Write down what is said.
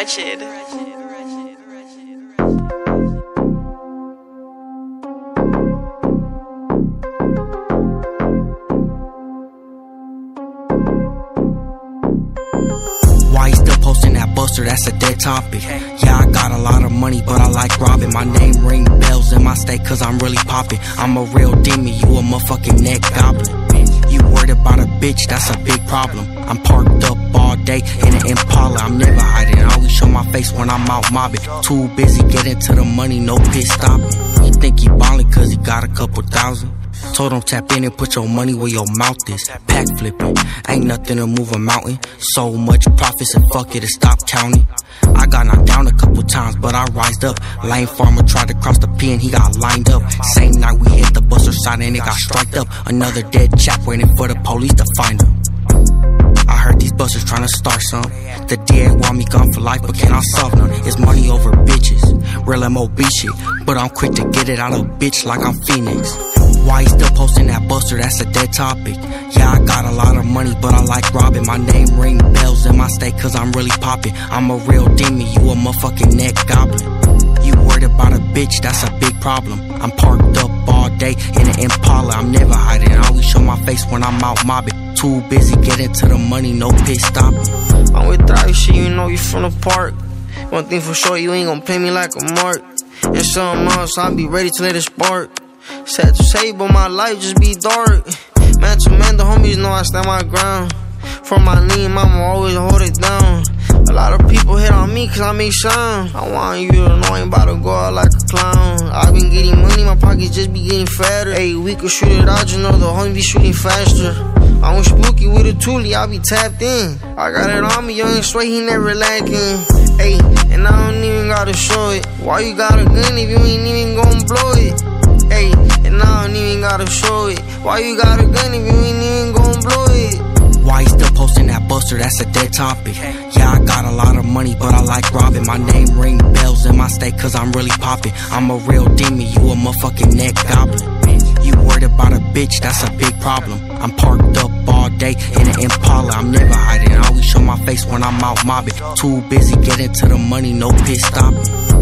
wretched. Why you still posting that buster? That's a dead topic. Yeah, I got a lot of money, but I like robbing. My name ring bells in my state, cause I'm really popping. I'm a real demon, you a motherfucking neck goblin. Worried about a bitch, that's a big problem. I'm parked up all day in an Impala, I'm never hiding. I always show my face when I'm out mobbing. Too busy getting to the money, no pit stopping. You think he ballin' cause he got a couple thousand? Told him tap in and put your money where your mouth is. Pack flipping, ain't nothing to move a mountain. So much profits and fuck it, and stop counting. I got knocked down a couple times, but I rised up. Lane farmer tried to cross the P and he got lined up. Same night we hit the buster side and it got striked up. Another dead chap waiting for the police to find him. I heard these busters tryna start some. The DA want me gone for life, but can I solve none? It's money over bitches, real MOB shit. But I'm quick to get it out of bitch like I'm Phoenix. Why you still posting that buster? That's a dead topic. Yeah, I got a lot of money, but I like robbing. My name ring bells in my state, cause I'm really popping. I'm a real demon, you a motherfucking neck goblin. Worried about a bitch, that's a big problem. I'm parked up all day in an Impala, I'm never hiding. I always show my face when I'm out mobbing. Too busy getting to the money, no pit stopping. I'm with Thrive shit, you know you from the park. One thing for sure, you ain't gon' play me like a mark. And something else, I'll be ready to let it spark. Sad to say, but my life just be dark. Man to man, the homies know I stand my ground. From my knee, mama always hold it down. Me cause I make sound. I want you to know I ain't about to go out like a clown. i been getting money, my pockets just be getting fatter. Hey, we could shoot it out, you know the homies be shooting faster. I'm spooky with a toolie, I be tapped in. I got it on me, young and straight, he never lacking. Hey, and I don't even gotta show it. Why you got a gun if you ain't even gon' blow it? Hey, and I don't even gotta show it. Why you got a gun if you ain't even gon' blow it? Why you still posting that buster? That's a dead topic. Yeah, I got a lot of money, but I like robbing. My name ring bells in my state, cause I'm really popping. I'm a real demon, you a motherfucking neck goblin. You worried about a bitch, that's a big problem. I'm parked up all day in an Impala, I'm never hiding. I always show my face when I'm out mobbing. Too busy getting to the money, no pit stopping.